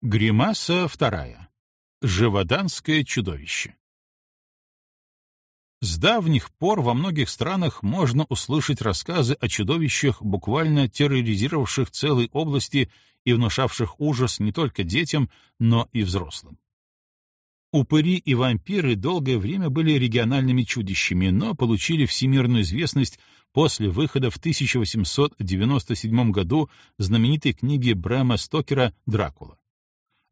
Гримаса вторая. Живоданское чудовище. С давних пор во многих странах можно услышать рассказы о чудовищах, буквально терроризировавших целые области и внушавших ужас не только детям, но и взрослым. Упыри и вампиры долгое время были региональными чудищами, но получили всемирную известность после выхода в 1897 году знаменитой книги Брэма Стокера «Дракула».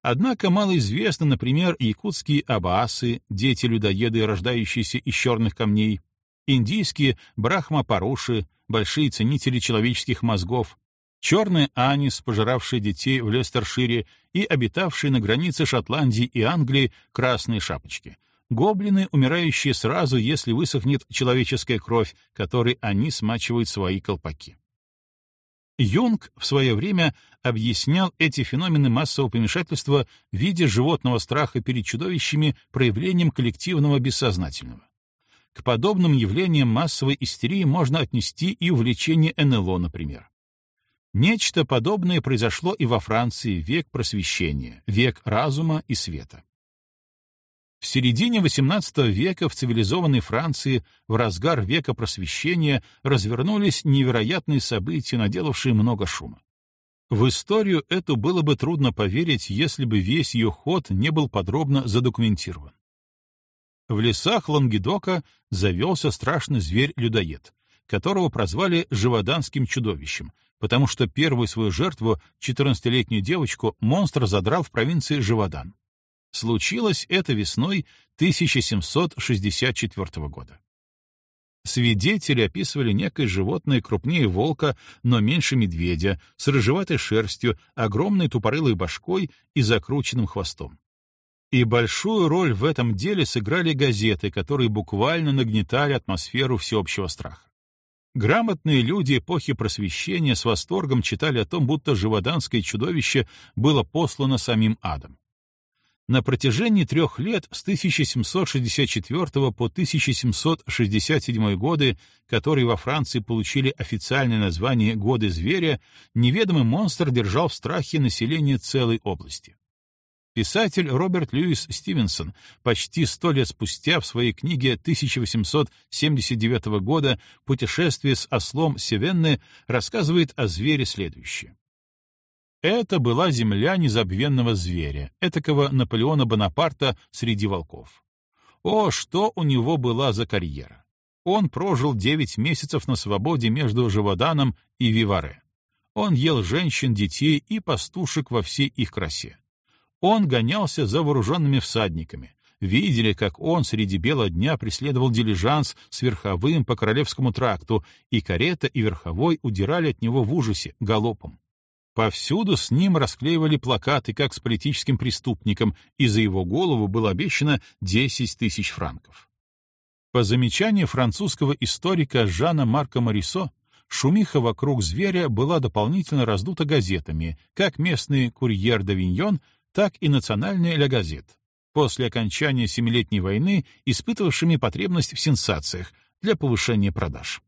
Однако малоизвестны, например, якутские абаасы, дети-людоеды, рождающиеся из черных камней, индийские брахма-паруши, большие ценители человеческих мозгов, черный анис, пожиравший детей в Лестершире и обитавшие на границе Шотландии и Англии красные шапочки, гоблины, умирающие сразу, если высохнет человеческая кровь, которой они смачивают свои колпаки. Юнг в свое время объяснял эти феномены массового помешательства в виде животного страха перед чудовищами проявлением коллективного бессознательного. К подобным явлениям массовой истерии можно отнести и увлечение НЛО, например. Нечто подобное произошло и во Франции век просвещения, век разума и света. В середине XVIII века в цивилизованной Франции в разгар века просвещения развернулись невероятные события, наделавшие много шума. В историю эту было бы трудно поверить, если бы весь ее ход не был подробно задокументирован. В лесах Лангедока завелся страшный зверь-людоед, которого прозвали живоданским чудовищем, потому что первую свою жертву, 14-летнюю девочку, монстр задрал в провинции Живодан. Случилось это весной 1764 года. Свидетели описывали некое животное крупнее волка, но меньше медведя, с рыжеватой шерстью, огромной тупорылой башкой и закрученным хвостом. И большую роль в этом деле сыграли газеты, которые буквально нагнетали атмосферу всеобщего страха. Грамотные люди эпохи Просвещения с восторгом читали о том, будто живоданское чудовище было послано самим адом. На протяжении трех лет с 1764 по 1767 годы, которые во Франции получили официальное название «Годы зверя», неведомый монстр держал в страхе население целой области. Писатель Роберт Льюис Стивенсон почти сто лет спустя в своей книге 1879 года «Путешествие с ослом Севенны» рассказывает о звере следующее. Это была земля незабвенного зверя, этакого Наполеона Бонапарта среди волков. О, что у него была за карьера! Он прожил девять месяцев на свободе между Живоданом и Виваре. Он ел женщин, детей и пастушек во всей их красе. Он гонялся за вооруженными всадниками. Видели, как он среди бела дня преследовал дилижанс с верховым по Королевскому тракту, и карета и верховой удирали от него в ужасе, галопом. Повсюду с ним расклеивали плакаты, как с политическим преступником, и за его голову было обещано 10 тысяч франков. По замечанию французского историка Жана Марка Марисо, шумиха вокруг зверя была дополнительно раздута газетами, как местный «Курьер d'Авиньон», так и национальный «Ля Газет», после окончания Семилетней войны испытывавшими потребность в сенсациях для повышения продаж.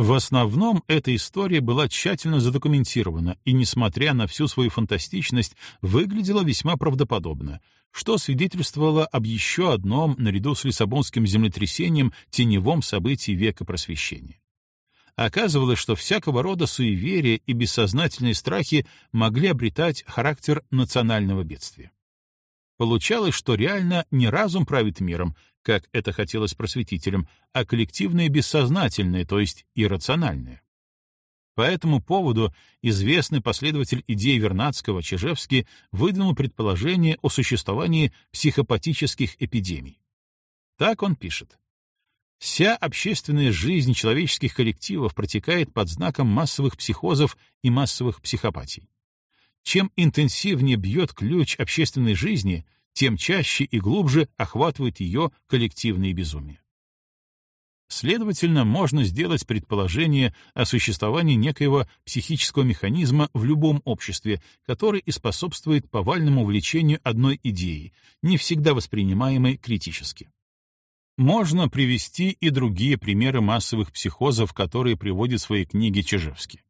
В основном эта история была тщательно задокументирована и, несмотря на всю свою фантастичность, выглядела весьма правдоподобно, что свидетельствовало об еще одном, наряду с Лиссабонским землетрясением, теневом событии века просвещения. Оказывалось, что всякого рода суеверия и бессознательные страхи могли обретать характер национального бедствия. Получалось, что реально не разум правит миром, как это хотелось просветителям, а коллективное бессознательное, то есть иррациональное. По этому поводу известный последователь идей Вернадского Чижевский выдвинул предположение о существовании психопатических эпидемий. Так он пишет. Вся общественная жизнь человеческих коллективов протекает под знаком массовых психозов и массовых психопатий. Чем интенсивнее бьет ключ общественной жизни, тем чаще и глубже охватывает ее коллективные безумия. Следовательно, можно сделать предположение о существовании некоего психического механизма в любом обществе, который и способствует повальному влечению одной идеи, не всегда воспринимаемой критически. Можно привести и другие примеры массовых психозов, которые приводит в своей книге Чижевский.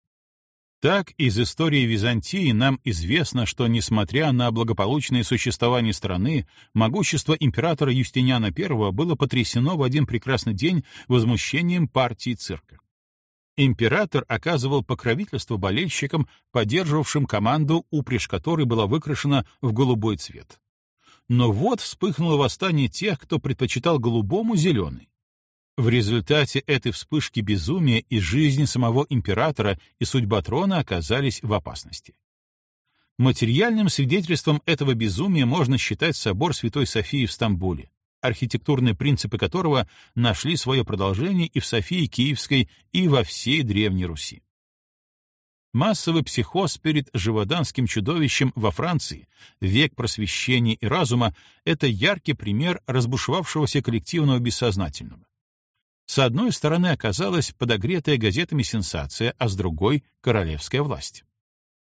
Так, из истории Византии нам известно, что, несмотря на благополучное существование страны, могущество императора Юстиниана I было потрясено в один прекрасный день возмущением партии цирка. Император оказывал покровительство болельщикам, поддерживавшим команду, упряжь которой была выкрашена в голубой цвет. Но вот вспыхнуло восстание тех, кто предпочитал голубому зеленый. В результате этой вспышки безумия и жизни самого императора и судьба трона оказались в опасности. Материальным свидетельством этого безумия можно считать собор Святой Софии в Стамбуле, архитектурные принципы которого нашли свое продолжение и в Софии Киевской, и во всей Древней Руси. Массовый психоз перед живоданским чудовищем во Франции, век просвещения и разума — это яркий пример разбушевавшегося коллективного бессознательного. С одной стороны оказалась подогретая газетами сенсация, а с другой — королевская власть.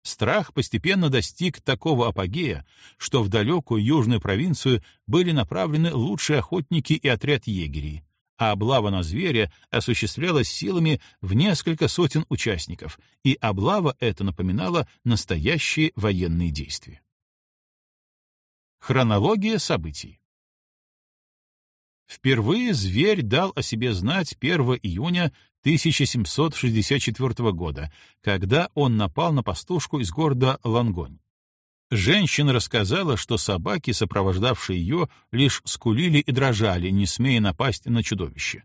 Страх постепенно достиг такого апогея, что в далекую южную провинцию были направлены лучшие охотники и отряд егерей, а облава на зверя осуществлялась силами в несколько сотен участников, и облава эта напоминала настоящие военные действия. Хронология событий Впервые зверь дал о себе знать 1 июня 1764 года, когда он напал на пастушку из города Лангонь. Женщина рассказала, что собаки, сопровождавшие ее, лишь скулили и дрожали, не смея напасть на чудовище.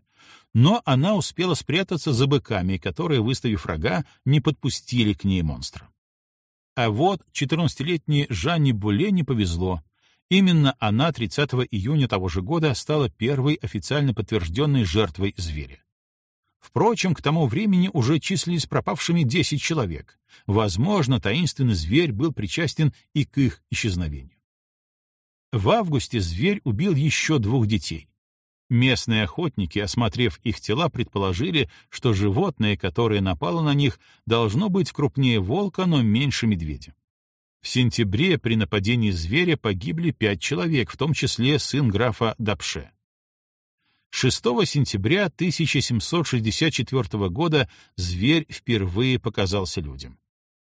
Но она успела спрятаться за быками, которые, выставив рога, не подпустили к ней монстра. А вот 14-летней Жанне Буле не повезло. Именно она 30 июня того же года стала первой официально подтвержденной жертвой зверя. Впрочем, к тому времени уже числились пропавшими 10 человек. Возможно, таинственный зверь был причастен и к их исчезновению. В августе зверь убил еще двух детей. Местные охотники, осмотрев их тела, предположили, что животное, которое напало на них, должно быть крупнее волка, но меньше медведя. В сентябре при нападении зверя погибли пять человек, в том числе сын графа Дапше. 6 сентября 1764 года зверь впервые показался людям.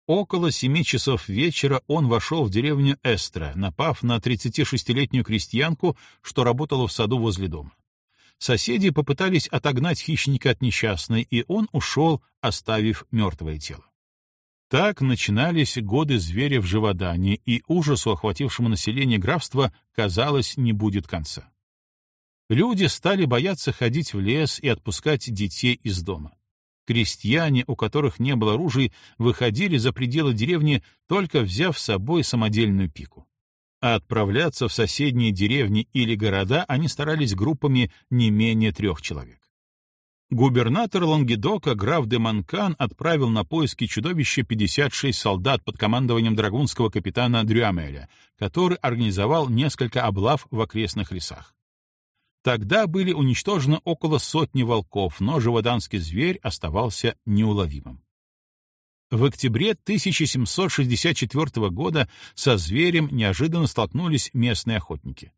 Около семи часов вечера он вошел в деревню Эстра, напав на 36-летнюю крестьянку, что работала в саду возле дома. Соседи попытались отогнать хищника от несчастной, и он ушел, оставив мертвое тело. Так начинались годы зверя в живодане, и ужасу, охватившему население графства, казалось, не будет конца. Люди стали бояться ходить в лес и отпускать детей из дома. Крестьяне, у которых не было ружей, выходили за пределы деревни, только взяв с собой самодельную пику. А отправляться в соседние деревни или города они старались группами не менее трех человек. Губернатор Лангедока граф де Манкан отправил на поиски чудовища 56 солдат под командованием драгунского капитана Дрюамеля, который организовал несколько облав в окрестных лесах. Тогда были уничтожены около сотни волков, но живоданский зверь оставался неуловимым. В октябре 1764 года со зверем неожиданно столкнулись местные охотники.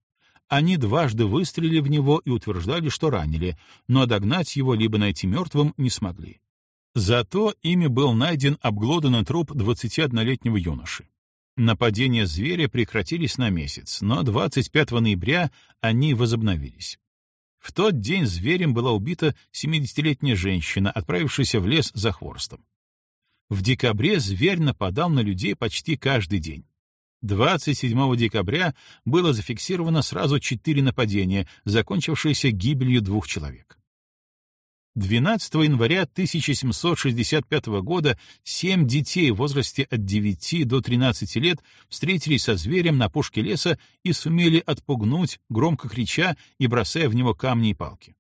Они дважды выстрелили в него и утверждали, что ранили, но догнать его либо найти мертвым не смогли. Зато ими был найден обглоданный труп 21-летнего юноши. Нападения зверя прекратились на месяц, но 25 ноября они возобновились. В тот день зверем была убита 70-летняя женщина, отправившаяся в лес за хворостом. В декабре зверь нападал на людей почти каждый день. 27 декабря было зафиксировано сразу четыре нападения, закончившиеся гибелью двух человек. 12 января 1765 года семь детей в возрасте от 9 до 13 лет встретились со зверем на пушке леса и сумели отпугнуть, громко крича и бросая в него камни и палки.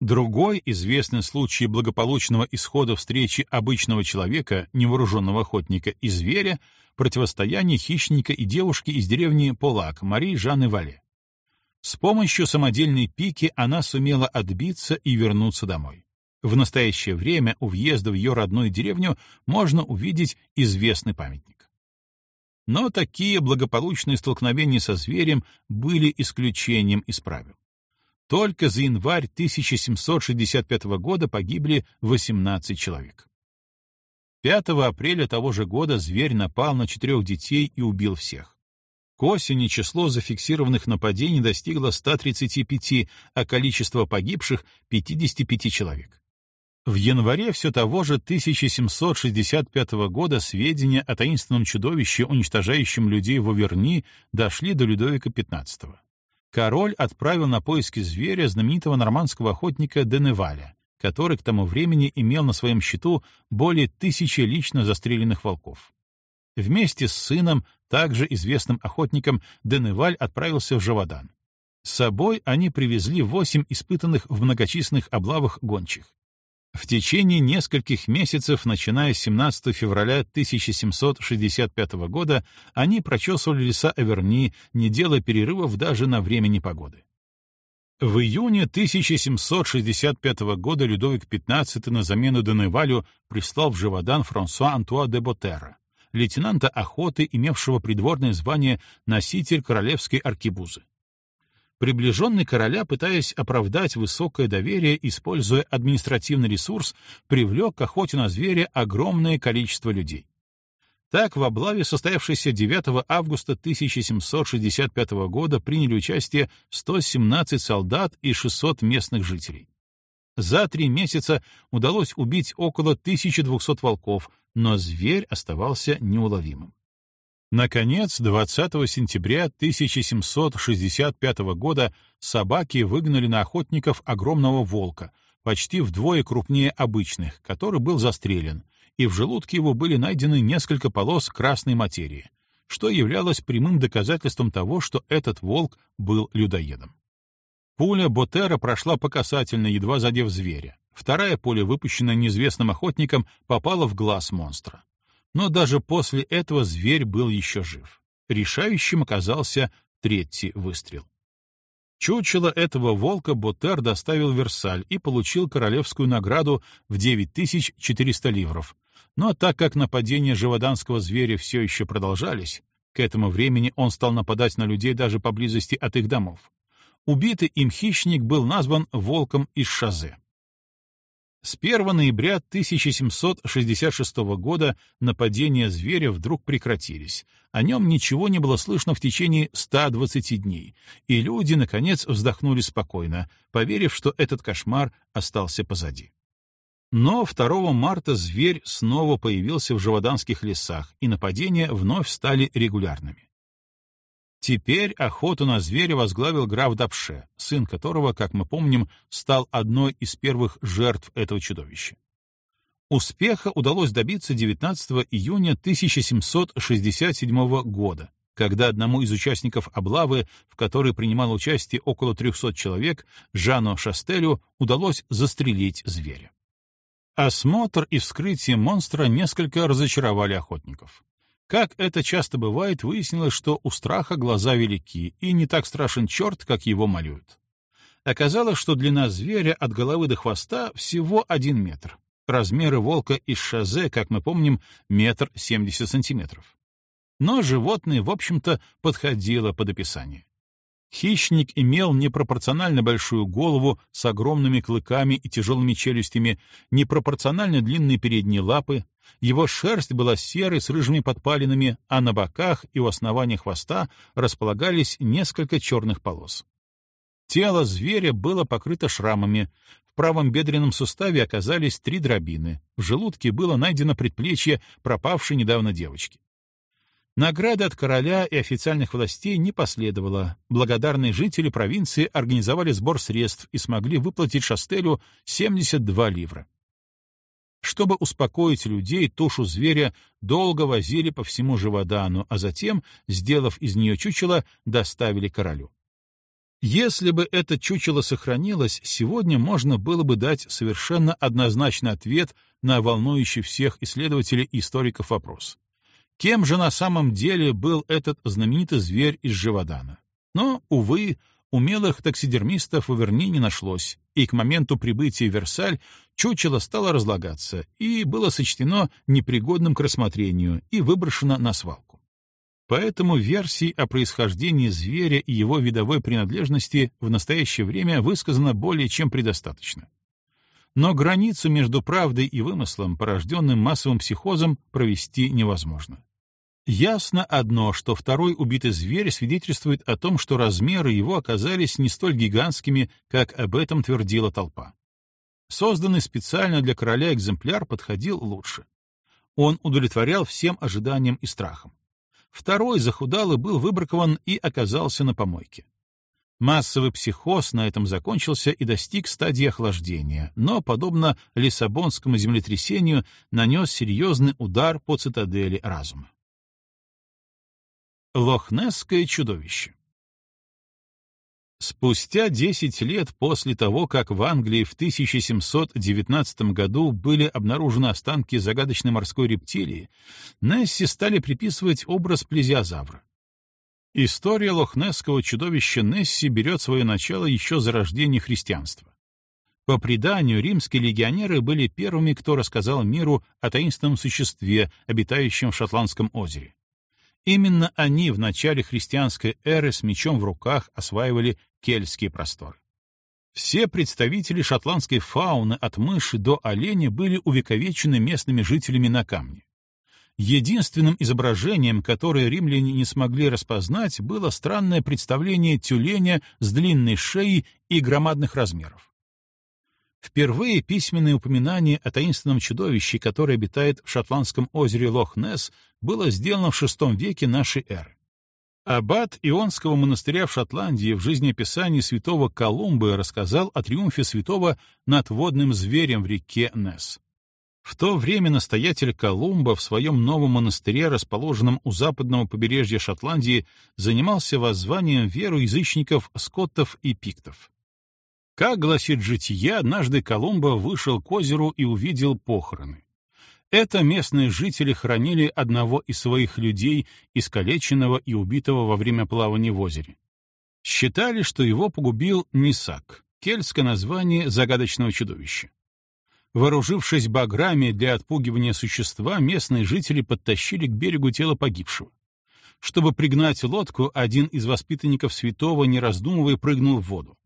Другой известный случай благополучного исхода встречи обычного человека, невооруженного охотника и зверя, противостояние хищника и девушки из деревни Полак Марии Жанны Вале. С помощью самодельной пики она сумела отбиться и вернуться домой. В настоящее время у въезда в ее родную деревню можно увидеть известный памятник. Но такие благополучные столкновения со зверем были исключением из правил. Только за январь 1765 года погибли 18 человек. 5 апреля того же года зверь напал на четырех детей и убил всех. К осени число зафиксированных нападений достигло 135, а количество погибших — 55 человек. В январе все того же 1765 года сведения о таинственном чудовище, уничтожающем людей в Оверни, дошли до Людовика XV. Король отправил на поиски зверя знаменитого нормандского охотника Деневаля, который к тому времени имел на своем счету более тысячи лично застреленных волков. Вместе с сыном, также известным охотником, Деневаль отправился в Жавадан. С собой они привезли восемь испытанных в многочисленных облавах гончих. В течение нескольких месяцев, начиная с 17 февраля 1765 года, они прочесывали леса Аверни, не делая перерывов даже на время непогоды. В июне 1765 года Людовик XV на замену Деневалю прислал в Живодан Франсуа Антуа де Ботера, лейтенанта охоты, имевшего придворное звание носитель королевской аркебузы. Приближенный короля, пытаясь оправдать высокое доверие, используя административный ресурс, привлек к охоте на зверя огромное количество людей. Так, в облаве, состоявшейся 9 августа 1765 года, приняли участие 117 солдат и 600 местных жителей. За три месяца удалось убить около 1200 волков, но зверь оставался неуловимым. Наконец, 20 сентября 1765 года собаки выгнали на охотников огромного волка, почти вдвое крупнее обычных, который был застрелен, и в желудке его были найдены несколько полос красной материи, что являлось прямым доказательством того, что этот волк был людоедом. Пуля Ботера прошла по касательной, едва задев зверя. Вторая пуля, выпущенная неизвестным охотником, попала в глаз монстра. Но даже после этого зверь был еще жив. Решающим оказался третий выстрел. Чучело этого волка Ботер доставил в Версаль и получил королевскую награду в 9400 ливров. Но так как нападения живоданского зверя все еще продолжались, к этому времени он стал нападать на людей даже поблизости от их домов. Убитый им хищник был назван волком из Шазе. С 1 ноября 1766 года нападения зверя вдруг прекратились. О нем ничего не было слышно в течение 120 дней, и люди, наконец, вздохнули спокойно, поверив, что этот кошмар остался позади. Но 2 марта зверь снова появился в Живоданских лесах, и нападения вновь стали регулярными. Теперь охоту на зверя возглавил граф Дапше, сын которого, как мы помним, стал одной из первых жертв этого чудовища. Успеха удалось добиться 19 июня 1767 года, когда одному из участников облавы, в которой принимало участие около 300 человек, Жану Шастелю, удалось застрелить зверя. Осмотр и вскрытие монстра несколько разочаровали охотников. Как это часто бывает, выяснилось, что у страха глаза велики, и не так страшен черт, как его малюют. Оказалось, что длина зверя от головы до хвоста всего один метр. Размеры волка из шазе, как мы помним, метр семьдесят сантиметров. Но животное, в общем-то, подходило под описание. Хищник имел непропорционально большую голову с огромными клыками и тяжелыми челюстями, непропорционально длинные передние лапы, его шерсть была серой с рыжими подпалинами, а на боках и у основания хвоста располагались несколько черных полос. Тело зверя было покрыто шрамами, в правом бедренном суставе оказались три дробины, в желудке было найдено предплечье пропавшей недавно девочки. Награды от короля и официальных властей не последовало. Благодарные жители провинции организовали сбор средств и смогли выплатить Шастелю 72 ливра. Чтобы успокоить людей, тушу зверя долго возили по всему Живодану, а затем, сделав из нее чучело, доставили королю. Если бы это чучело сохранилось, сегодня можно было бы дать совершенно однозначный ответ на волнующий всех исследователей и историков вопрос. Кем же на самом деле был этот знаменитый зверь из Живодана? Но, увы, умелых таксидермистов в Верни не нашлось, и к моменту прибытия в Версаль чучело стало разлагаться и было сочтено непригодным к рассмотрению и выброшено на свалку. Поэтому версий о происхождении зверя и его видовой принадлежности в настоящее время высказано более чем предостаточно. но границу между правдой и вымыслом, порожденным массовым психозом, провести невозможно. Ясно одно, что второй убитый зверь свидетельствует о том, что размеры его оказались не столь гигантскими, как об этом твердила толпа. Созданный специально для короля экземпляр подходил лучше. Он удовлетворял всем ожиданиям и страхам. Второй захудалый был выбракован и оказался на помойке. Массовый психоз на этом закончился и достиг стадии охлаждения, но, подобно Лиссабонскому землетрясению, нанес серьезный удар по цитадели разума. Лохнесское чудовище Спустя 10 лет после того, как в Англии в 1719 году были обнаружены останки загадочной морской рептилии, Несси стали приписывать образ плезиозавра. История лохнесского чудовища Несси берет свое начало еще за рождение христианства. По преданию, римские легионеры были первыми, кто рассказал миру о таинственном существе, обитающем в Шотландском озере. Именно они в начале христианской эры с мечом в руках осваивали кельтские просторы. Все представители шотландской фауны от мыши до оленя были увековечены местными жителями на камне. Единственным изображением, которое римляне не смогли распознать, было странное представление тюленя с длинной шеей и громадных размеров. Впервые письменное упоминание о таинственном чудовище, которое обитает в шотландском озере Лох-Несс, было сделано в VI веке нашей эры. Аббат Ионского монастыря в Шотландии в жизнеописании святого Колумба рассказал о триумфе святого над водным зверем в реке Несс. В то время настоятель Колумба в своем новом монастыре, расположенном у западного побережья Шотландии, занимался воззванием веру язычников скоттов и пиктов. Как гласит житие, однажды Колумба вышел к озеру и увидел похороны. Это местные жители хоронили одного из своих людей, искалеченного и убитого во время плавания в озере. Считали, что его погубил Нисак, кельтское название загадочного чудовища. Вооружившись баграми для отпугивания существа, местные жители подтащили к берегу тело погибшего. Чтобы пригнать лодку, один из воспитанников святого, не раздумывая, прыгнул в воду.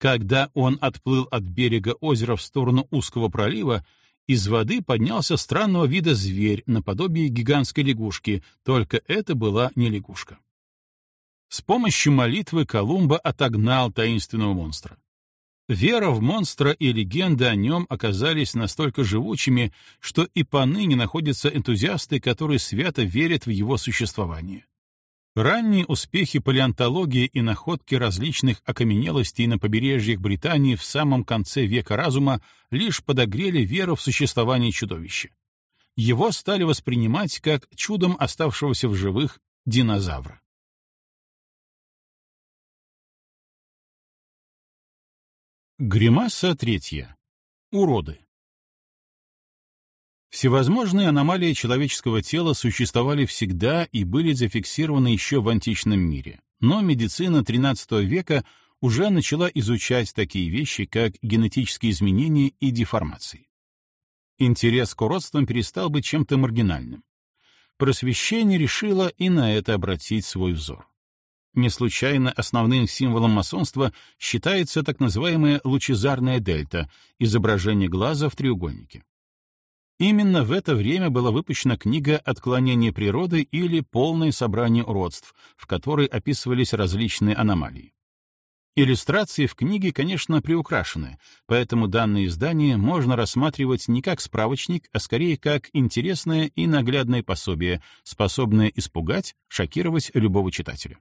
Когда он отплыл от берега озера в сторону узкого пролива, из воды поднялся странного вида зверь наподобие гигантской лягушки, только это была не лягушка. С помощью молитвы Колумба отогнал таинственного монстра. Вера в монстра и легенды о нем оказались настолько живучими, что и поныне находятся энтузиасты, которые свято верят в его существование. Ранние успехи палеонтологии и находки различных окаменелостей на побережьях Британии в самом конце века разума лишь подогрели веру в существование чудовища. Его стали воспринимать как чудом оставшегося в живых динозавра. Гримаса третья. Уроды. Всевозможные аномалии человеческого тела существовали всегда и были зафиксированы еще в античном мире, но медицина XIII века уже начала изучать такие вещи, как генетические изменения и деформации. Интерес к уродствам перестал быть чем-то маргинальным. Просвещение решило и на это обратить свой взор. Не случайно основным символом масонства считается так называемая лучезарная дельта — изображение глаза в треугольнике. Именно в это время была выпущена книга «Отклонение природы» или «Полное собрание уродств», в которой описывались различные аномалии. Иллюстрации в книге, конечно, приукрашены, поэтому данное издание можно рассматривать не как справочник, а скорее как интересное и наглядное пособие, способное испугать, шокировать любого читателя.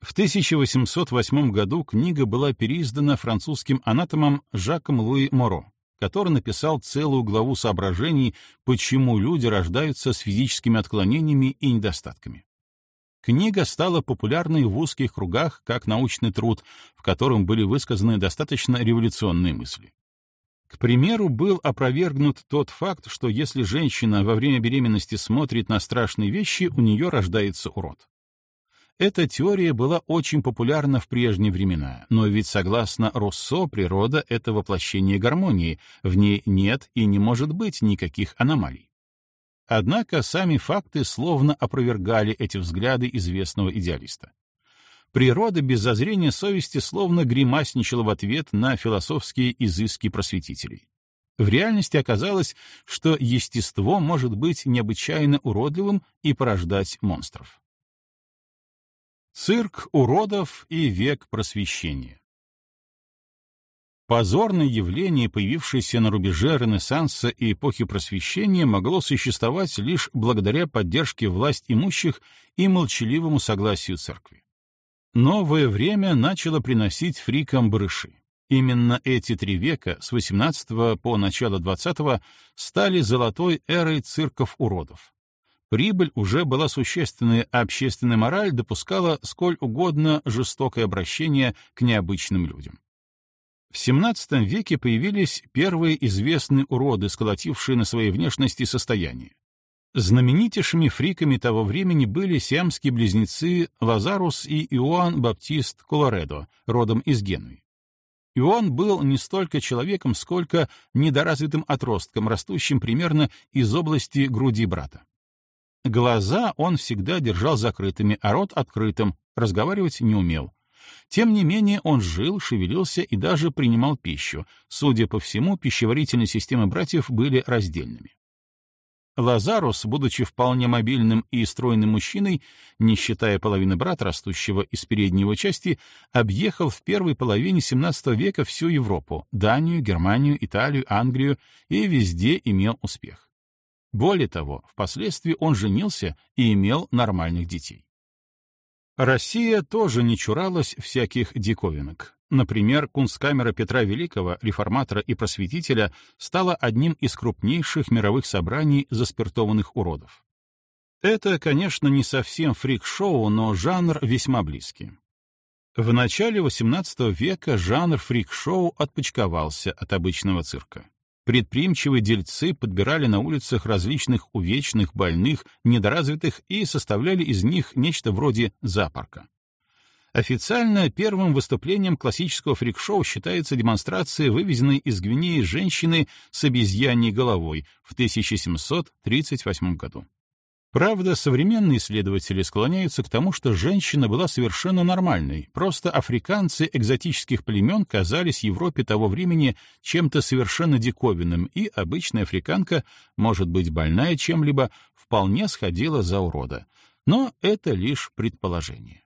В 1808 году книга была переиздана французским анатомом Жаком Луи Моро который написал целую главу соображений, почему люди рождаются с физическими отклонениями и недостатками. Книга стала популярной в узких кругах как научный труд, в котором были высказаны достаточно революционные мысли. К примеру, был опровергнут тот факт, что если женщина во время беременности смотрит на страшные вещи, у нее рождается урод. Эта теория была очень популярна в прежние времена, но ведь согласно Руссо природа — это воплощение гармонии, в ней нет и не может быть никаких аномалий. Однако сами факты словно опровергали эти взгляды известного идеалиста. Природа без зазрения совести словно гримасничала в ответ на философские изыски просветителей. В реальности оказалось, что естество может быть необычайно уродливым и порождать монстров. Цирк уродов и век просвещения Позорное явление, появившееся на рубеже Ренессанса и эпохи Просвещения, могло существовать лишь благодаря поддержке власть имущих и молчаливому согласию церкви. Новое время начало приносить фрикам барыши. Именно эти три века, с XVIII по начало XX, стали золотой эрой цирков уродов. Прибыль уже была существенной, а общественная мораль допускала сколь угодно жестокое обращение к необычным людям. В XVII веке появились первые известные уроды, сколотившие на своей внешности состояние. Знаменитейшими фриками того времени были сиамские близнецы Лазарус и Иоанн Баптист Колоредо, родом из Генуи. Иоанн был не столько человеком, сколько недоразвитым отростком, растущим примерно из области груди брата. Глаза он всегда держал закрытыми, а рот открытым, разговаривать не умел. Тем не менее он жил, шевелился и даже принимал пищу. Судя по всему, пищеварительные системы братьев были раздельными. Лазарус, будучи вполне мобильным и стройным мужчиной, не считая половины брата, растущего из передней его части, объехал в первой половине XVII века всю Европу — Данию, Германию, Италию, Англию — и везде имел успех. Более того, впоследствии он женился и имел нормальных детей. Россия тоже не чуралась всяких диковинок. Например, кунсткамера Петра Великого, реформатора и просветителя, стала одним из крупнейших мировых собраний заспиртованных уродов. Это, конечно, не совсем фрик-шоу, но жанр весьма близкий. В начале XVIII века жанр фрик-шоу отпочковался от обычного цирка. Предприимчивые дельцы подбирали на улицах различных увечных, больных, недоразвитых и составляли из них нечто вроде зоопарка. Официально первым выступлением классического фрик-шоу считается демонстрация вывезенной из Гвинеи женщины с обезьяньей головой в 1738 году. Правда, современные исследователи склоняются к тому, что женщина была совершенно нормальной, просто африканцы экзотических племен казались Европе того времени чем-то совершенно диковинным, и обычная африканка, может быть больная чем-либо, вполне сходила за урода. Но это лишь предположение.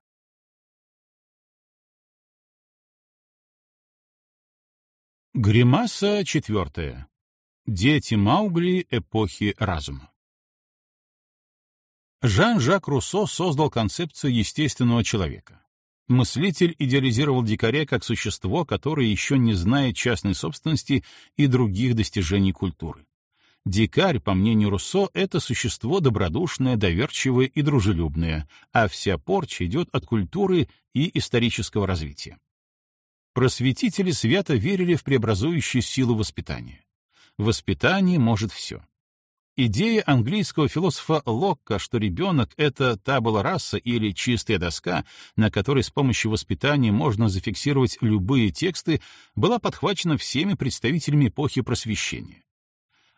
Гримаса четвертая. Дети Маугли эпохи разума. Жан-Жак Руссо создал концепцию естественного человека. Мыслитель идеализировал дикаря как существо, которое еще не знает частной собственности и других достижений культуры. Дикарь, по мнению Руссо, это существо добродушное, доверчивое и дружелюбное, а вся порча идет от культуры и исторического развития. Просветители свято верили в преобразующую силу воспитания. Воспитание может все. Идея английского философа Локка, что ребенок — это табула раса или чистая доска, на которой с помощью воспитания можно зафиксировать любые тексты, была подхвачена всеми представителями эпохи Просвещения.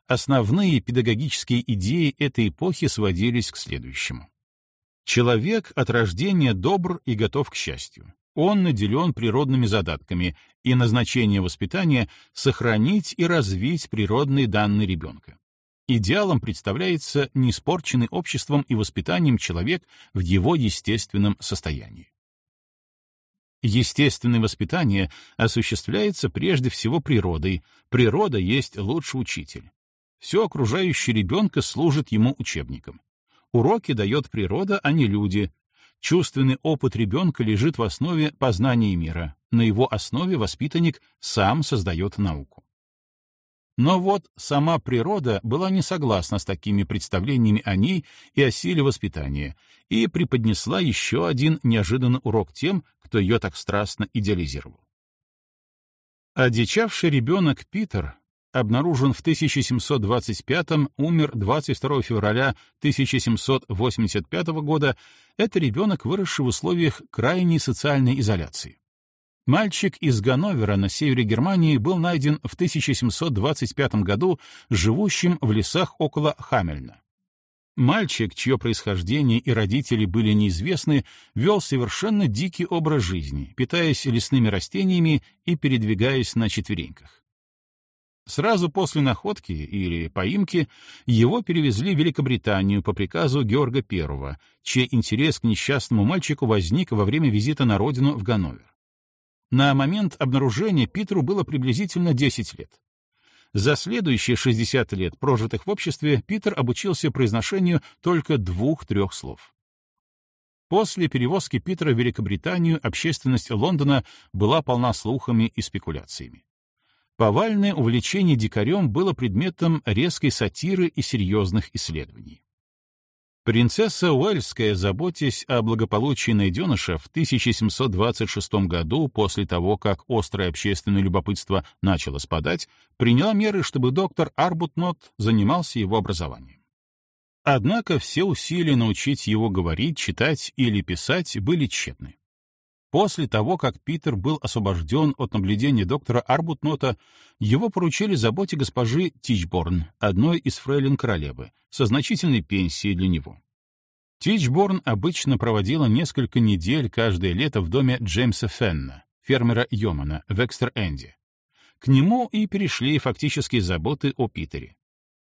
Основные педагогические идеи этой эпохи сводились к следующему. Человек от рождения добр и готов к счастью. Он наделен природными задатками, и назначение воспитания — сохранить и развить природные данные ребенка. Идеалом представляется неиспорченный обществом и воспитанием человек в его естественном состоянии. Естественное воспитание осуществляется прежде всего природой. Природа есть лучший учитель. Все окружающее ребенка служит ему учебником. Уроки дает природа, а не люди. Чувственный опыт ребенка лежит в основе познания мира. На его основе воспитанник сам создает науку. Но вот сама природа была не согласна с такими представлениями о ней и о силе воспитания, и преподнесла еще один неожиданный урок тем, кто ее так страстно идеализировал. Одичавший ребенок Питер обнаружен в 1725 умер 22 февраля 1785 года, это ребенок, выросший в условиях крайней социальной изоляции. Мальчик из Ганновера на севере Германии был найден в 1725 году живущим в лесах около Хамельна. Мальчик, чье происхождение и родители были неизвестны, вел совершенно дикий образ жизни, питаясь лесными растениями и передвигаясь на четвереньках. Сразу после находки или поимки его перевезли в Великобританию по приказу Георга I, чей интерес к несчастному мальчику возник во время визита на родину в Ганновер. На момент обнаружения Питеру было приблизительно 10 лет. За следующие 60 лет, прожитых в обществе, Питер обучился произношению только двух-трех слов. После перевозки Питера в Великобританию общественность Лондона была полна слухами и спекуляциями. Повальное увлечение дикарем было предметом резкой сатиры и серьезных исследований. Принцесса Уэльская, заботясь о благополучии найденыша, в 1726 году, после того, как острое общественное любопытство начало спадать, приняла меры, чтобы доктор Арбутнот занимался его образованием. Однако все усилия научить его говорить, читать или писать были тщетны. После того, как Питер был освобожден от наблюдения доктора Арбутнота, его поручили заботе госпожи Тичборн, одной из фрейлин королевы, со значительной пенсией для него. Тичборн обычно проводила несколько недель каждое лето в доме Джеймса Фенна, фермера Йомана, в Экстер-Энди. К нему и перешли фактические заботы о Питере.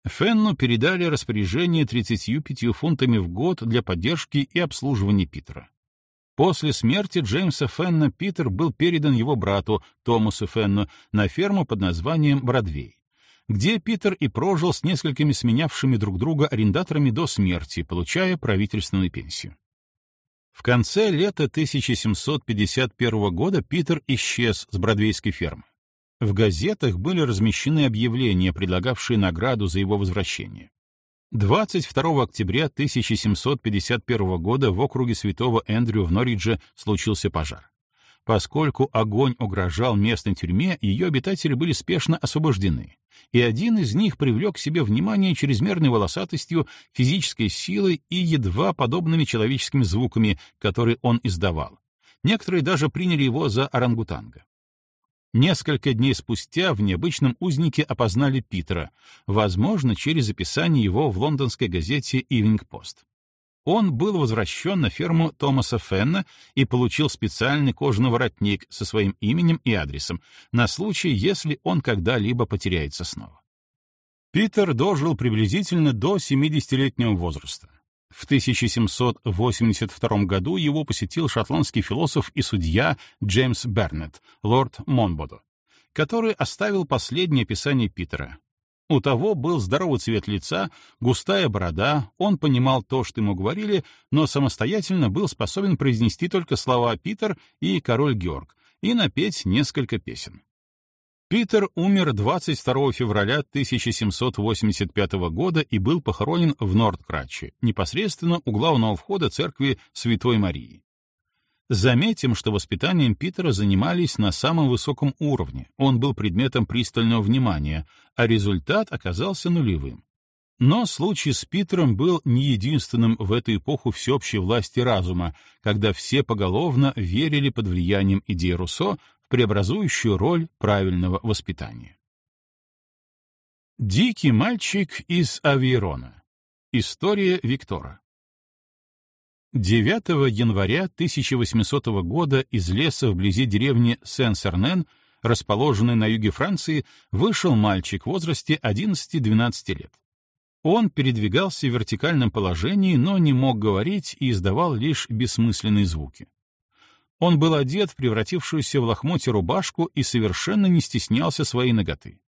Фенну передали распоряжение 35 фунтами в год для поддержки и обслуживания Питера. После смерти Джеймса Фенна Питер был передан его брату Томасу Фенну на ферму под названием Бродвей, где Питер и прожил с несколькими сменявшими друг друга арендаторами до смерти, получая правительственную пенсию. В конце лета 1751 года Питер исчез с бродвейской фермы. В газетах были размещены объявления, предлагавшие награду за его возвращение. 22 октября 1751 года в округе Святого Эндрю в Норридже случился пожар. Поскольку огонь угрожал местной тюрьме, ее обитатели были спешно освобождены, и один из них привлек к себе внимание чрезмерной волосатостью, физической силой и едва подобными человеческими звуками, которые он издавал. Некоторые даже приняли его за орангутанга. Несколько дней спустя в необычном узнике опознали Питера, возможно, через описание его в лондонской газете «Ивнинг Пост». Он был возвращен на ферму Томаса Фенна и получил специальный кожаный воротник со своим именем и адресом на случай, если он когда-либо потеряется снова. Питер дожил приблизительно до 70-летнего возраста. В 1782 году его посетил шотландский философ и судья Джеймс Бернетт, лорд Монбодо, который оставил последнее описание Питера. У того был здоровый цвет лица, густая борода, он понимал то, что ему говорили, но самостоятельно был способен произнести только слова «Питер» и «Король Георг» и напеть несколько песен. Питер умер 22 февраля 1785 года и был похоронен в Нордкраче, непосредственно у главного входа церкви Святой Марии. Заметим, что воспитанием Питера занимались на самом высоком уровне, он был предметом пристального внимания, а результат оказался нулевым. Но случай с Питером был не единственным в эту эпоху всеобщей власти разума, когда все поголовно верили под влиянием идей Руссо преобразующую роль правильного воспитания. Дикий мальчик из Авейрона. История Виктора. 9 января 1800 года из леса вблизи деревни Сен-Сернен, расположенной на юге Франции, вышел мальчик в возрасте 11-12 лет. Он передвигался в вертикальном положении, но не мог говорить и издавал лишь бессмысленные звуки. Он был одет в превратившуюся в лохмотье рубашку и совершенно не стеснялся своей ноготы.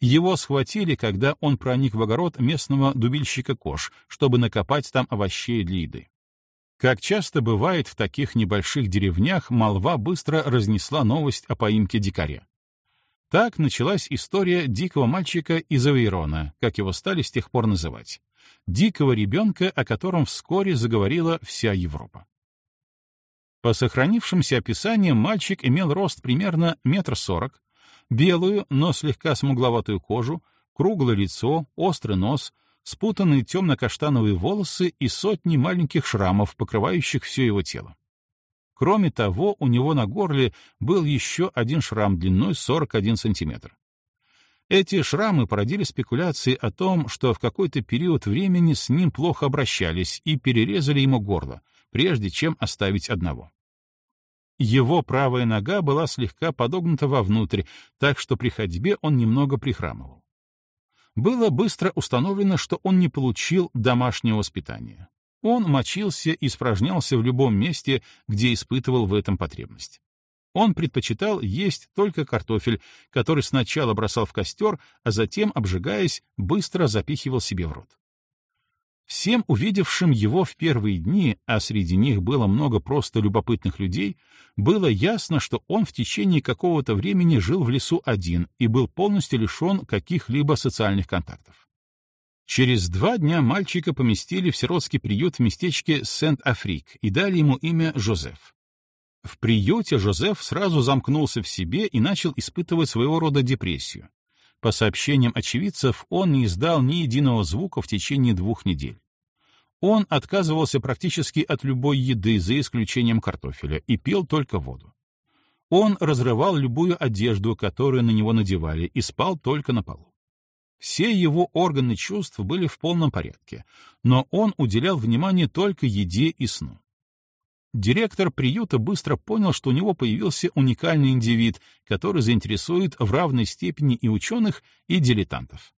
Его схватили, когда он проник в огород местного дубильщика Кош, чтобы накопать там овощей для еды. Как часто бывает в таких небольших деревнях, молва быстро разнесла новость о поимке дикаря. Так началась история дикого мальчика из Авейрона, как его стали с тех пор называть. Дикого ребенка, о котором вскоре заговорила вся Европа. По сохранившимся описаниям, мальчик имел рост примерно метр сорок, белую, но слегка смугловатую кожу, круглое лицо, острый нос, спутанные темно-каштановые волосы и сотни маленьких шрамов, покрывающих все его тело. Кроме того, у него на горле был еще один шрам длиной 41 сантиметр. Эти шрамы породили спекуляции о том, что в какой-то период времени с ним плохо обращались и перерезали ему горло, прежде чем оставить одного. Его правая нога была слегка подогнута вовнутрь, так что при ходьбе он немного прихрамывал. Было быстро установлено, что он не получил домашнего воспитания. Он мочился и испражнялся в любом месте, где испытывал в этом потребность. Он предпочитал есть только картофель, который сначала бросал в костер, а затем, обжигаясь, быстро запихивал себе в рот. Всем увидевшим его в первые дни, а среди них было много просто любопытных людей, было ясно, что он в течение какого-то времени жил в лесу один и был полностью лишен каких-либо социальных контактов. Через два дня мальчика поместили в сиротский приют в местечке Сент-Африк и дали ему имя Жозеф. В приюте Жозеф сразу замкнулся в себе и начал испытывать своего рода депрессию. По сообщениям очевидцев, он не издал ни единого звука в течение двух недель. Он отказывался практически от любой еды, за исключением картофеля, и пил только воду. Он разрывал любую одежду, которую на него надевали, и спал только на полу. Все его органы чувств были в полном порядке, но он уделял внимание только еде и сну. Директор приюта быстро понял, что у него появился уникальный индивид, который заинтересует в равной степени и ученых, и дилетантов.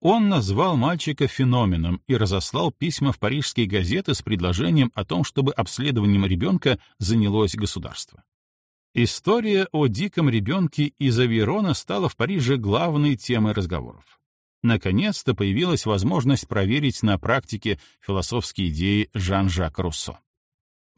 Он назвал мальчика феноменом и разослал письма в парижские газеты с предложением о том, чтобы обследованием ребенка занялось государство. История о диком ребенке из Аверона стала в Париже главной темой разговоров. Наконец-то появилась возможность проверить на практике философские идеи Жан-Жак Руссо.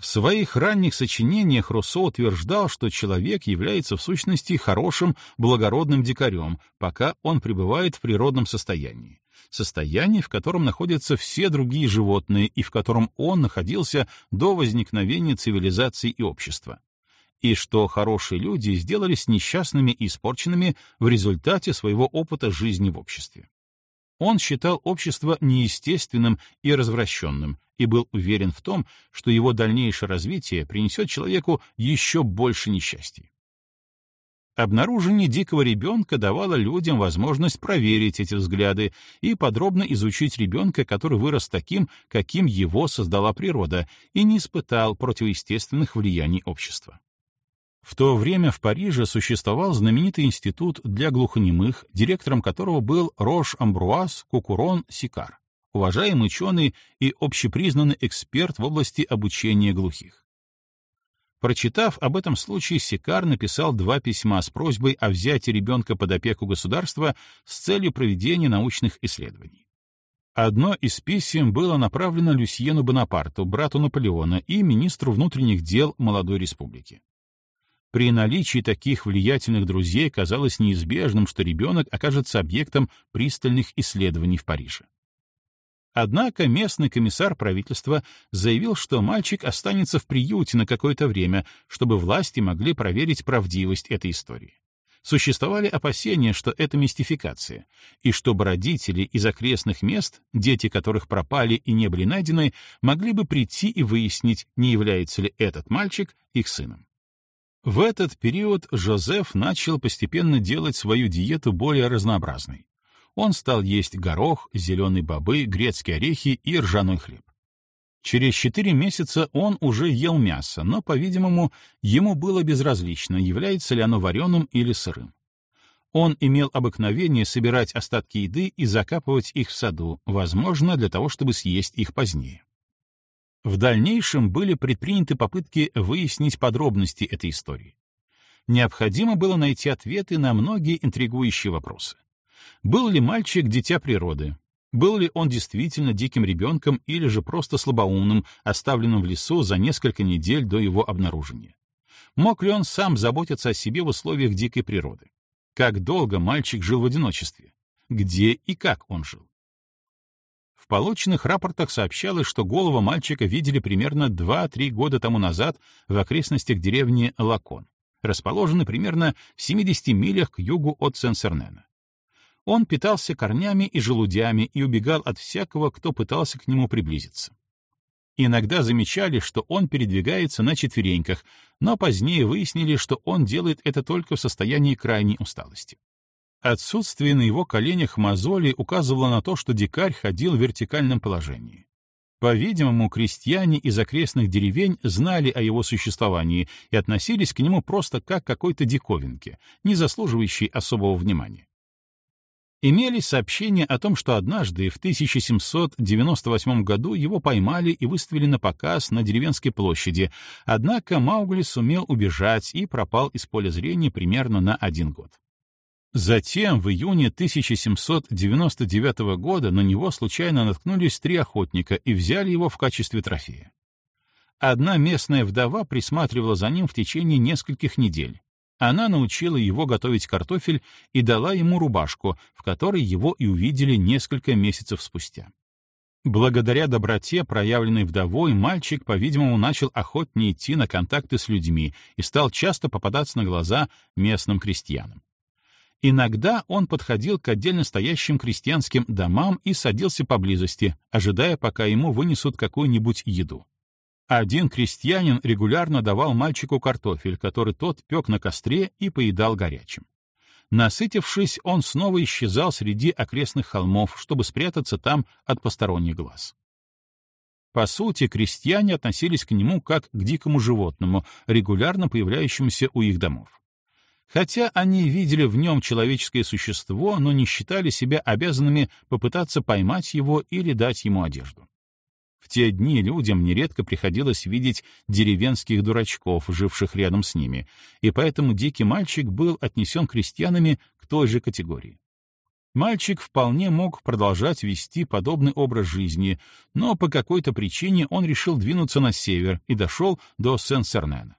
В своих ранних сочинениях Руссо утверждал, что человек является в сущности хорошим, благородным дикарем, пока он пребывает в природном состоянии. Состоянии, в котором находятся все другие животные и в котором он находился до возникновения цивилизации и общества. И что хорошие люди сделались несчастными и испорченными в результате своего опыта жизни в обществе. Он считал общество неестественным и развращенным и был уверен в том, что его дальнейшее развитие принесет человеку еще больше несчастий. Обнаружение дикого ребенка давало людям возможность проверить эти взгляды и подробно изучить ребенка, который вырос таким, каким его создала природа, и не испытал противоестественных влияний общества. В то время в Париже существовал знаменитый институт для глухонемых, директором которого был Рош-Амбруаз Кукурон Сикар, уважаемый ученый и общепризнанный эксперт в области обучения глухих. Прочитав об этом случае, Сикар написал два письма с просьбой о взятии ребенка под опеку государства с целью проведения научных исследований. Одно из писем было направлено Люсьену Бонапарту, брату Наполеона и министру внутренних дел молодой республики. При наличии таких влиятельных друзей казалось неизбежным, что ребенок окажется объектом пристальных исследований в Париже. Однако местный комиссар правительства заявил, что мальчик останется в приюте на какое-то время, чтобы власти могли проверить правдивость этой истории. Существовали опасения, что это мистификация, и чтобы родители из окрестных мест, дети которых пропали и не были найдены, могли бы прийти и выяснить, не является ли этот мальчик их сыном. В этот период Жозеф начал постепенно делать свою диету более разнообразной. Он стал есть горох, зеленые бобы, грецкие орехи и ржаной хлеб. Через четыре месяца он уже ел мясо, но, по-видимому, ему было безразлично, является ли оно вареным или сырым. Он имел обыкновение собирать остатки еды и закапывать их в саду, возможно, для того, чтобы съесть их позднее. В дальнейшем были предприняты попытки выяснить подробности этой истории. Необходимо было найти ответы на многие интригующие вопросы. Был ли мальчик дитя природы? Был ли он действительно диким ребенком или же просто слабоумным, оставленным в лесу за несколько недель до его обнаружения? Мог ли он сам заботиться о себе в условиях дикой природы? Как долго мальчик жил в одиночестве? Где и как он жил? В полученных рапортах сообщалось, что голову мальчика видели примерно 2-3 года тому назад в окрестностях деревни Лакон, расположенной примерно в 70 милях к югу от Сен-Сернена. Он питался корнями и желудями и убегал от всякого, кто пытался к нему приблизиться. Иногда замечали, что он передвигается на четвереньках, но позднее выяснили, что он делает это только в состоянии крайней усталости. Отсутствие на его коленях мозоли указывало на то, что дикарь ходил в вертикальном положении. По-видимому, крестьяне из окрестных деревень знали о его существовании и относились к нему просто как к какой-то диковинке, не заслуживающей особого внимания. Имелись сообщения о том, что однажды в 1798 году его поймали и выставили на показ на деревенской площади, однако Маугли сумел убежать и пропал из поля зрения примерно на один год. Затем, в июне 1799 года, на него случайно наткнулись три охотника и взяли его в качестве трофея. Одна местная вдова присматривала за ним в течение нескольких недель, она научила его готовить картофель и дала ему рубашку, в которой его и увидели несколько месяцев спустя. Благодаря доброте, проявленной вдовой, мальчик, по-видимому, начал охотнее идти на контакты с людьми и стал часто попадаться на глаза местным крестьянам. Иногда он подходил к отдельно стоящим крестьянским домам и садился поблизости, ожидая, пока ему вынесут какую-нибудь еду. Один крестьянин регулярно давал мальчику картофель, который тот пек на костре и поедал горячим. Насытившись, он снова исчезал среди окрестных холмов, чтобы спрятаться там от посторонних глаз. По сути, крестьяне относились к нему как к дикому животному, регулярно появляющемуся у их домов. Хотя они видели в нем человеческое существо, но не считали себя обязанными попытаться поймать его или дать ему одежду. В те дни людям нередко приходилось видеть деревенских дурачков, живших рядом с ними, и поэтому дикий мальчик был отнесен крестьянами к той же категории. Мальчик вполне мог продолжать вести подобный образ жизни, но по какой-то причине он решил двинуться на север и дошел до Сен-Сернена.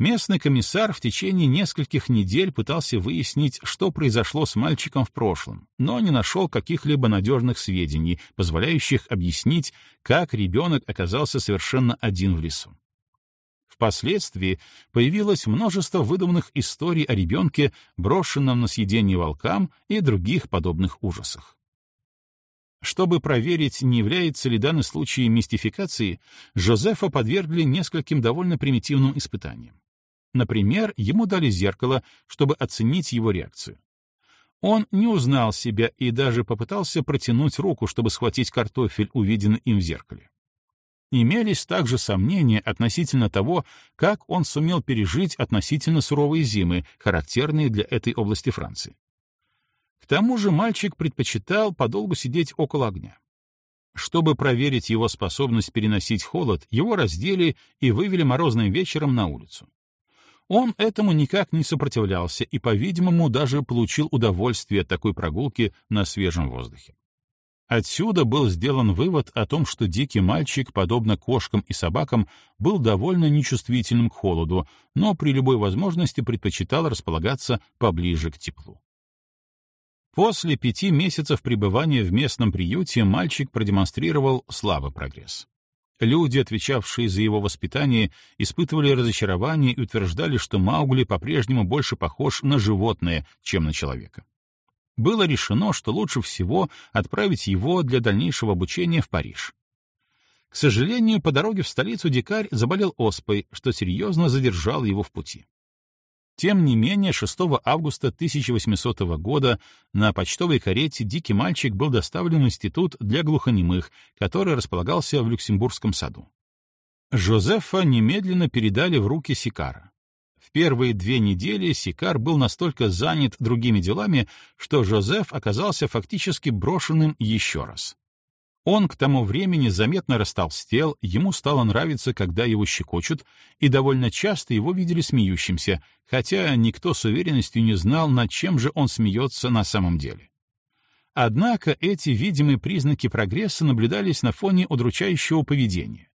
Местный комиссар в течение нескольких недель пытался выяснить, что произошло с мальчиком в прошлом, но не нашел каких-либо надежных сведений, позволяющих объяснить, как ребенок оказался совершенно один в лесу. Впоследствии появилось множество выдуманных историй о ребенке, брошенном на съедение волкам и других подобных ужасах. Чтобы проверить, не является ли данный случай мистификацией, Жозефа подвергли нескольким довольно примитивным испытаниям. Например, ему дали зеркало, чтобы оценить его реакцию. Он не узнал себя и даже попытался протянуть руку, чтобы схватить картофель, увиденный им в зеркале. Имелись также сомнения относительно того, как он сумел пережить относительно суровые зимы, характерные для этой области Франции. К тому же мальчик предпочитал подолгу сидеть около огня. Чтобы проверить его способность переносить холод, его раздели и вывели морозным вечером на улицу. Он этому никак не сопротивлялся и, по-видимому, даже получил удовольствие от такой прогулки на свежем воздухе. Отсюда был сделан вывод о том, что дикий мальчик, подобно кошкам и собакам, был довольно нечувствительным к холоду, но при любой возможности предпочитал располагаться поближе к теплу. После пяти месяцев пребывания в местном приюте мальчик продемонстрировал слабый прогресс. Люди, отвечавшие за его воспитание, испытывали разочарование и утверждали, что Маугли по-прежнему больше похож на животное, чем на человека. Было решено, что лучше всего отправить его для дальнейшего обучения в Париж. К сожалению, по дороге в столицу дикарь заболел оспой, что серьезно задержал его в пути. Тем не менее, 6 августа 1800 года на почтовой карете дикий мальчик был доставлен в институт для глухонемых, который располагался в Люксембургском саду. Жозефа немедленно передали в руки Сикара. В первые две недели Сикар был настолько занят другими делами, что Жозеф оказался фактически брошенным еще раз. Он к тому времени заметно растолстел, ему стало нравиться, когда его щекочут, и довольно часто его видели смеющимся, хотя никто с уверенностью не знал, над чем же он смеется на самом деле. Однако эти видимые признаки прогресса наблюдались на фоне удручающего поведения.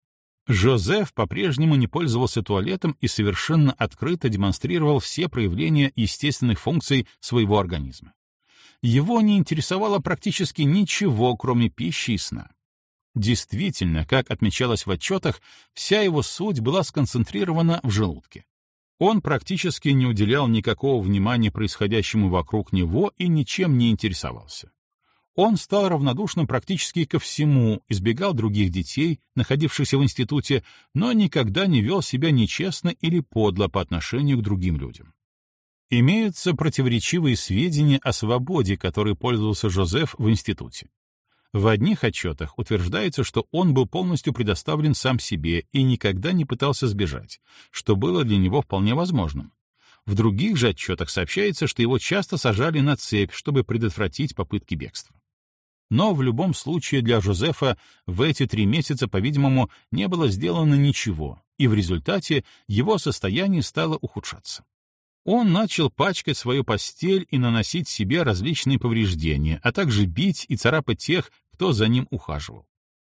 Жозеф по-прежнему не пользовался туалетом и совершенно открыто демонстрировал все проявления естественных функций своего организма его не интересовало практически ничего, кроме пищи и сна. Действительно, как отмечалось в отчетах, вся его суть была сконцентрирована в желудке. Он практически не уделял никакого внимания происходящему вокруг него и ничем не интересовался. Он стал равнодушным практически ко всему, избегал других детей, находившихся в институте, но никогда не вел себя нечестно или подло по отношению к другим людям. Имеются противоречивые сведения о свободе, которой пользовался Жозеф в институте. В одних отчетах утверждается, что он был полностью предоставлен сам себе и никогда не пытался сбежать, что было для него вполне возможным. В других же отчетах сообщается, что его часто сажали на цепь, чтобы предотвратить попытки бегства. Но в любом случае для Жозефа в эти три месяца, по-видимому, не было сделано ничего, и в результате его состояние стало ухудшаться. Он начал пачкать свою постель и наносить себе различные повреждения, а также бить и царапать тех, кто за ним ухаживал.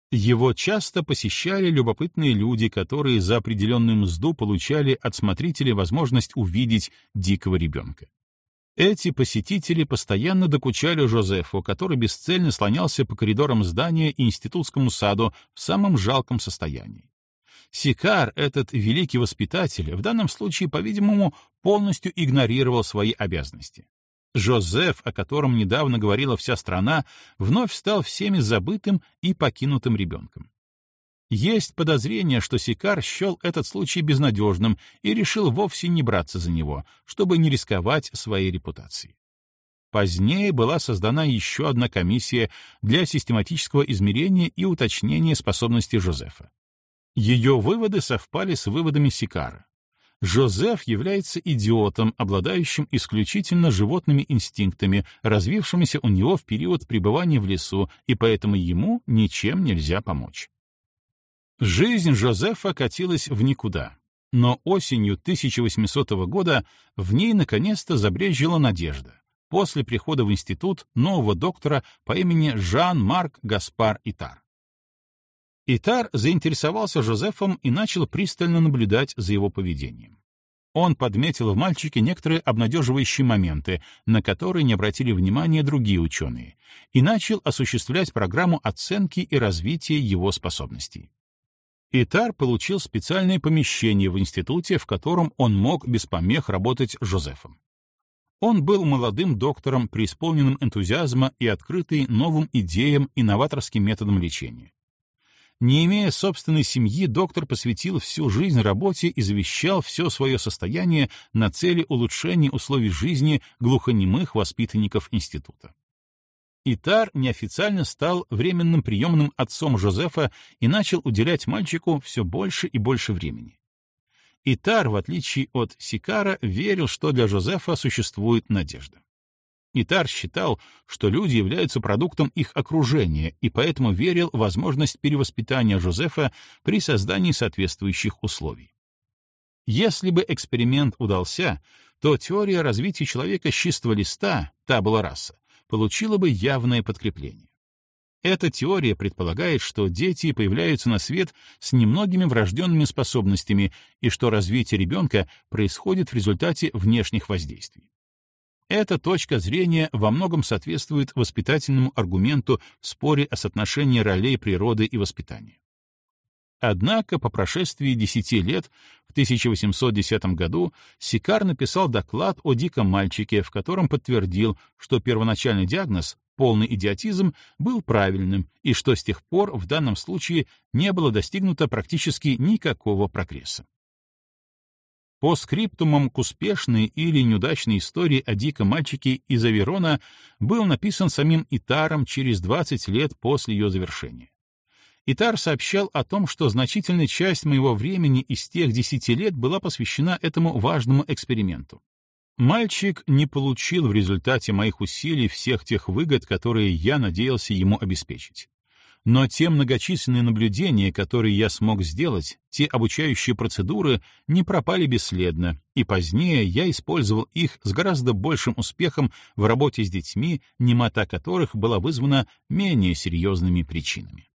Его часто посещали любопытные люди, которые за определенную мзду получали от смотрителя возможность увидеть дикого ребенка. Эти посетители постоянно докучали Жозефу, который бесцельно слонялся по коридорам здания и институтскому саду в самом жалком состоянии. Сикар, этот великий воспитатель, в данном случае, по-видимому, полностью игнорировал свои обязанности. Жозеф, о котором недавно говорила вся страна, вновь стал всеми забытым и покинутым ребенком. Есть подозрение, что Сикар счел этот случай безнадежным и решил вовсе не браться за него, чтобы не рисковать своей репутацией. Позднее была создана еще одна комиссия для систематического измерения и уточнения способностей Жозефа. Ее выводы совпали с выводами Сикара. Жозеф является идиотом, обладающим исключительно животными инстинктами, развившимися у него в период пребывания в лесу, и поэтому ему ничем нельзя помочь. Жизнь Жозефа катилась в никуда, но осенью 1800 года в ней наконец-то забрежила надежда после прихода в институт нового доктора по имени Жан-Марк Гаспар Итар. Итар заинтересовался Жозефом и начал пристально наблюдать за его поведением. Он подметил в мальчике некоторые обнадеживающие моменты, на которые не обратили внимания другие ученые, и начал осуществлять программу оценки и развития его способностей. Итар получил специальное помещение в институте, в котором он мог без помех работать с Жозефом. Он был молодым доктором, преисполненным энтузиазма и открытый новым идеям и новаторским методам лечения. Не имея собственной семьи, доктор посвятил всю жизнь работе и завещал все свое состояние на цели улучшения условий жизни глухонемых воспитанников института. Итар неофициально стал временным приемным отцом Жозефа и начал уделять мальчику все больше и больше времени. Итар, в отличие от Сикара, верил, что для Жозефа существует надежда. Итар считал, что люди являются продуктом их окружения, и поэтому верил в возможность перевоспитания Жозефа при создании соответствующих условий. Если бы эксперимент удался, то теория развития человека с чистого листа, та была раса, получила бы явное подкрепление. Эта теория предполагает, что дети появляются на свет с немногими врожденными способностями и что развитие ребенка происходит в результате внешних воздействий. Эта точка зрения во многом соответствует воспитательному аргументу в споре о соотношении ролей природы и воспитания. Однако по прошествии десяти лет, в 1810 году, Сикар написал доклад о диком мальчике, в котором подтвердил, что первоначальный диагноз, полный идиотизм, был правильным и что с тех пор в данном случае не было достигнуто практически никакого прогресса. По скриптумам к успешной или неудачной истории о диком мальчике из Аверона был написан самим Итаром через 20 лет после ее завершения. Итар сообщал о том, что значительная часть моего времени из тех десяти лет была посвящена этому важному эксперименту. Мальчик не получил в результате моих усилий всех тех выгод, которые я надеялся ему обеспечить. Но те многочисленные наблюдения, которые я смог сделать, те обучающие процедуры не пропали бесследно, и позднее я использовал их с гораздо большим успехом в работе с детьми, немота которых была вызвана менее серьезными причинами.